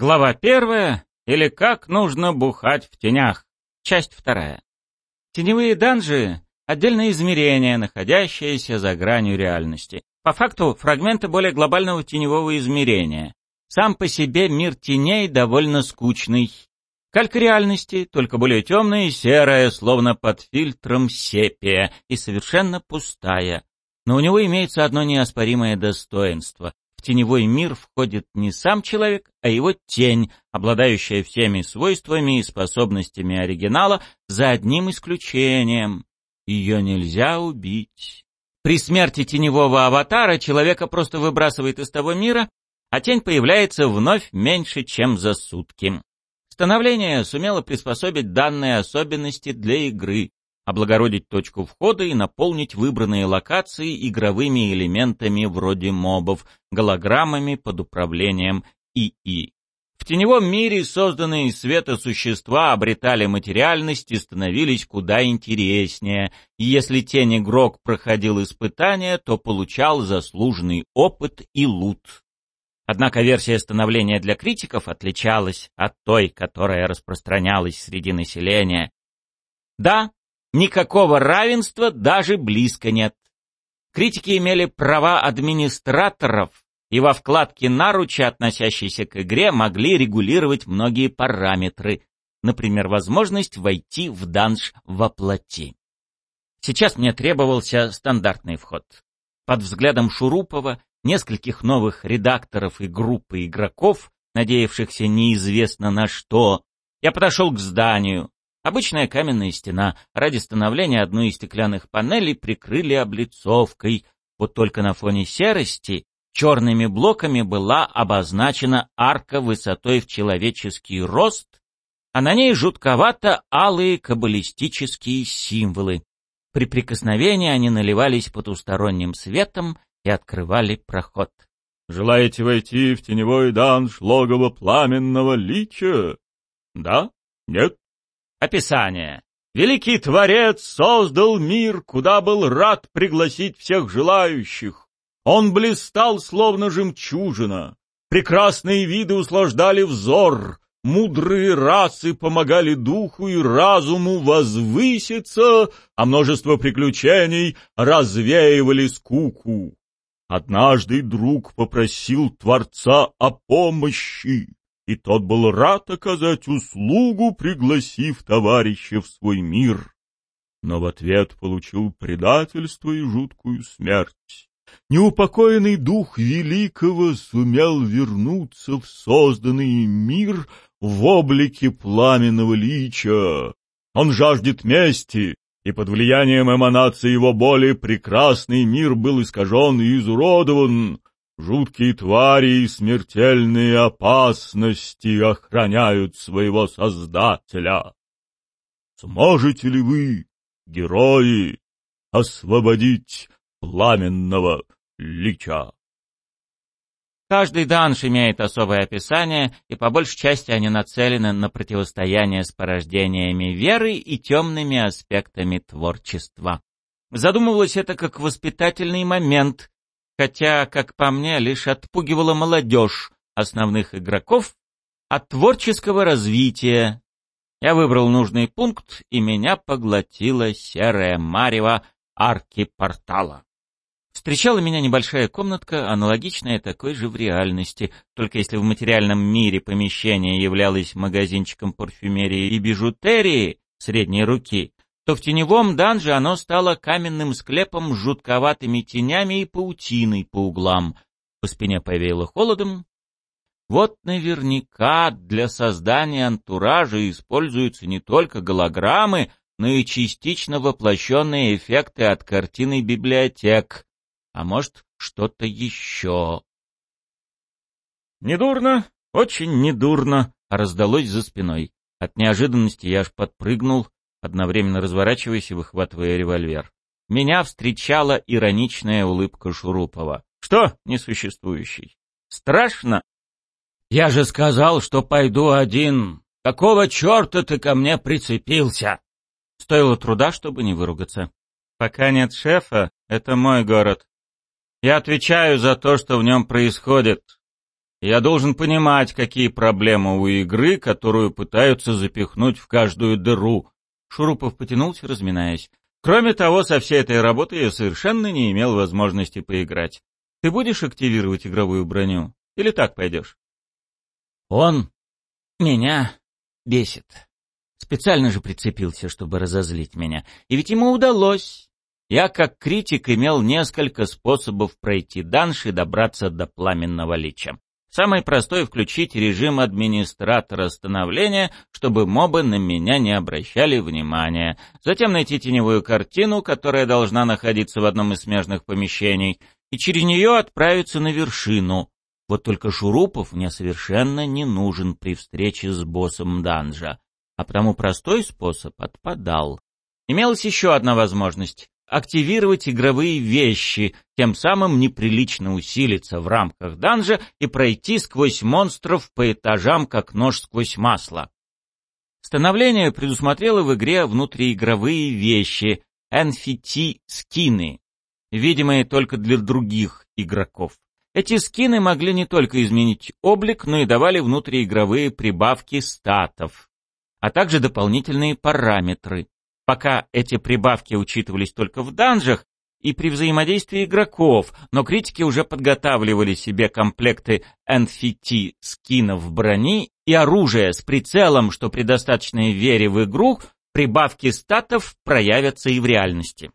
Глава первая или как нужно бухать в тенях. Часть вторая. Теневые данжи — отдельное измерение, находящееся за гранью реальности. По факту, фрагменты более глобального теневого измерения. Сам по себе мир теней довольно скучный. Калька реальности, только более темная и серая, словно под фильтром сепия, и совершенно пустая. Но у него имеется одно неоспоримое достоинство. В теневой мир входит не сам человек, а его тень, обладающая всеми свойствами и способностями оригинала, за одним исключением. Ее нельзя убить. При смерти теневого аватара человека просто выбрасывает из того мира, а тень появляется вновь меньше, чем за сутки. Становление сумело приспособить данные особенности для игры, облагородить точку входа и наполнить выбранные локации игровыми элементами вроде мобов, голограммами под управлением ИИ. В теневом мире созданные из света существа обретали материальность и становились куда интереснее, и если тень игрок проходил испытания, то получал заслуженный опыт и лут. Однако версия становления для критиков отличалась от той, которая распространялась среди населения. Да, Никакого равенства даже близко нет. Критики имели права администраторов и во вкладке наруча, относящейся к игре, могли регулировать многие параметры, например, возможность войти в данж во плоти. Сейчас мне требовался стандартный вход. Под взглядом Шурупова, нескольких новых редакторов и группы игроков, надеявшихся неизвестно на что, я подошел к зданию, Обычная каменная стена. Ради становления одну из стеклянных панелей прикрыли облицовкой. Вот только на фоне серости черными блоками была обозначена арка высотой в человеческий рост, а на ней жутковато алые каббалистические символы. При прикосновении они наливались потусторонним светом и открывали проход. «Желаете войти в теневой данж логово пламенного лича? Да? Нет? Описание. Великий Творец создал мир, куда был рад пригласить всех желающих. Он блистал, словно жемчужина. Прекрасные виды услаждали взор, мудрые расы помогали духу и разуму возвыситься, а множество приключений развеивали скуку. Однажды друг попросил Творца о помощи и тот был рад оказать услугу, пригласив товарища в свой мир. Но в ответ получил предательство и жуткую смерть. Неупокоенный дух великого сумел вернуться в созданный мир в облике пламенного лича. Он жаждет мести, и под влиянием эманации его боли прекрасный мир был искажен и изуродован, Жуткие твари и смертельные опасности охраняют своего Создателя. Сможете ли вы, герои, освободить пламенного лича? Каждый данж имеет особое описание, и по большей части они нацелены на противостояние с порождениями веры и темными аспектами творчества. Задумывалось это как воспитательный момент, хотя, как по мне, лишь отпугивала молодежь основных игроков от творческого развития. Я выбрал нужный пункт, и меня поглотила серая марево арки портала. Встречала меня небольшая комнатка, аналогичная такой же в реальности, только если в материальном мире помещение являлось магазинчиком парфюмерии и бижутерии средней руки, то в теневом данже оно стало каменным склепом с жутковатыми тенями и паутиной по углам. По спине повеяло холодом. Вот наверняка для создания антуража используются не только голограммы, но и частично воплощенные эффекты от картины библиотек. А может, что-то еще. «Недурно, очень недурно», — раздалось за спиной. От неожиданности я аж подпрыгнул, одновременно разворачиваясь и выхватывая револьвер. Меня встречала ироничная улыбка Шурупова. «Что, несуществующий? Страшно?» «Я же сказал, что пойду один. Какого черта ты ко мне прицепился?» Стоило труда, чтобы не выругаться. «Пока нет шефа, это мой город. Я отвечаю за то, что в нем происходит. Я должен понимать, какие проблемы у игры, которую пытаются запихнуть в каждую дыру. Шурупов потянулся, разминаясь. Кроме того, со всей этой работой я совершенно не имел возможности поиграть. Ты будешь активировать игровую броню? Или так пойдешь? Он меня бесит. Специально же прицепился, чтобы разозлить меня. И ведь ему удалось. Я, как критик, имел несколько способов пройти данж и добраться до пламенного лича. Самый простой — включить режим администратора становления, чтобы мобы на меня не обращали внимания. Затем найти теневую картину, которая должна находиться в одном из смежных помещений, и через нее отправиться на вершину. Вот только Шурупов мне совершенно не нужен при встрече с боссом данжа, а потому простой способ отпадал. Имелась еще одна возможность активировать игровые вещи, тем самым неприлично усилиться в рамках данжа и пройти сквозь монстров по этажам, как нож сквозь масло. Становление предусмотрело в игре внутриигровые вещи, NFT-скины, видимые только для других игроков. Эти скины могли не только изменить облик, но и давали внутриигровые прибавки статов, а также дополнительные параметры. Пока эти прибавки учитывались только в данжах и при взаимодействии игроков, но критики уже подготавливали себе комплекты NFT скинов брони и оружия с прицелом, что при достаточной вере в игру прибавки статов проявятся и в реальности.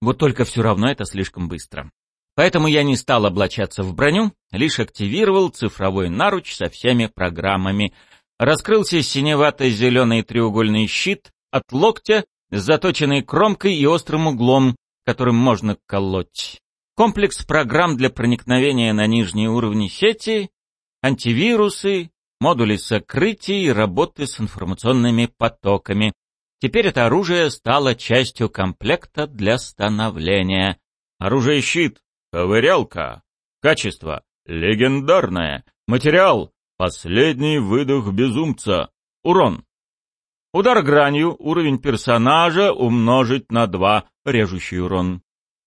Вот только все равно это слишком быстро. Поэтому я не стал облачаться в броню, лишь активировал цифровой наруч со всеми программами. Раскрылся синевато-зеленый треугольный щит, от локтя с заточенной кромкой и острым углом, которым можно колоть. Комплекс программ для проникновения на нижние уровни сети, антивирусы, модули сокрытия и работы с информационными потоками. Теперь это оружие стало частью комплекта для становления. Оружие-щит, ковырялка, качество, легендарное, материал, последний выдох безумца, урон, Удар гранью, уровень персонажа умножить на 2, режущий урон.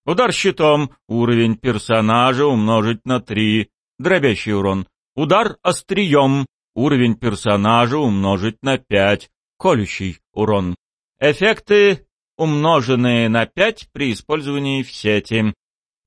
Удар щитом, уровень персонажа умножить на 3, дробящий урон. Удар острием, уровень персонажа умножить на 5, колющий урон. Эффекты, умноженные на 5 при использовании в сети.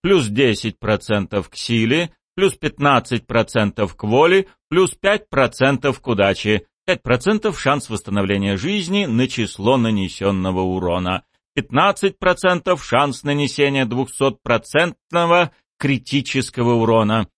Плюс 10% к силе, плюс 15% к воле, плюс 5% к удаче. 5% шанс восстановления жизни на число нанесенного урона, 15% шанс нанесения 200% критического урона,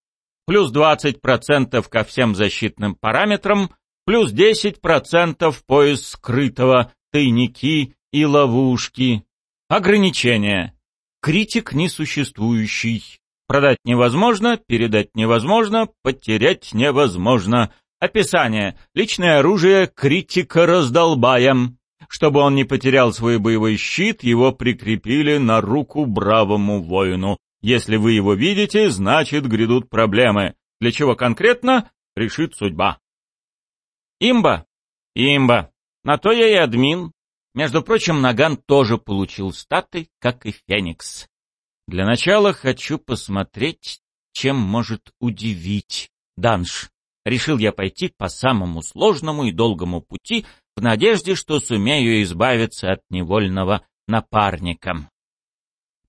плюс 20% ко всем защитным параметрам, плюс 10% поиск скрытого, тайники и ловушки. Ограничения. Критик несуществующий. Продать невозможно, передать невозможно, потерять невозможно. Описание. Личное оружие критика раздолбаем. Чтобы он не потерял свой боевой щит, его прикрепили на руку бравому воину. Если вы его видите, значит грядут проблемы. Для чего конкретно, решит судьба. Имба. Имба. На то я и админ. Между прочим, Наган тоже получил статы, как и Феникс. Для начала хочу посмотреть, чем может удивить Данш решил я пойти по самому сложному и долгому пути в надежде, что сумею избавиться от невольного напарника.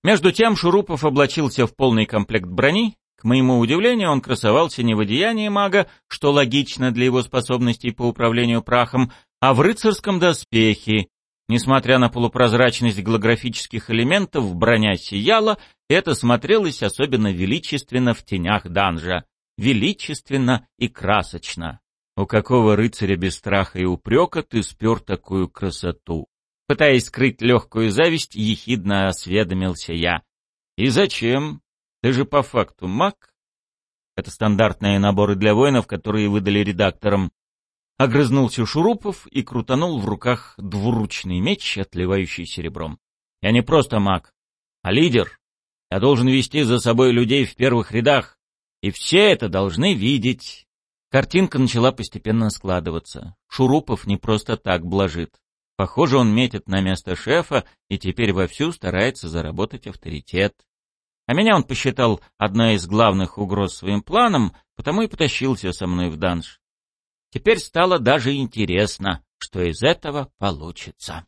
Между тем Шурупов облачился в полный комплект брони. К моему удивлению, он красовался не в одеянии мага, что логично для его способностей по управлению прахом, а в рыцарском доспехе. Несмотря на полупрозрачность голографических элементов, броня сияла, это смотрелось особенно величественно в тенях данжа величественно и красочно. У какого рыцаря без страха и упрека ты спер такую красоту? Пытаясь скрыть легкую зависть, ехидно осведомился я. И зачем? Ты же по факту маг? Это стандартные наборы для воинов, которые выдали редакторам. Огрызнулся Шурупов и крутанул в руках двуручный меч, отливающий серебром. Я не просто маг, а лидер. Я должен вести за собой людей в первых рядах, и все это должны видеть. Картинка начала постепенно складываться. Шурупов не просто так блажит. Похоже, он метит на место шефа и теперь вовсю старается заработать авторитет. А меня он посчитал одной из главных угроз своим планом, потому и потащился со мной в данж. Теперь стало даже интересно, что из этого получится.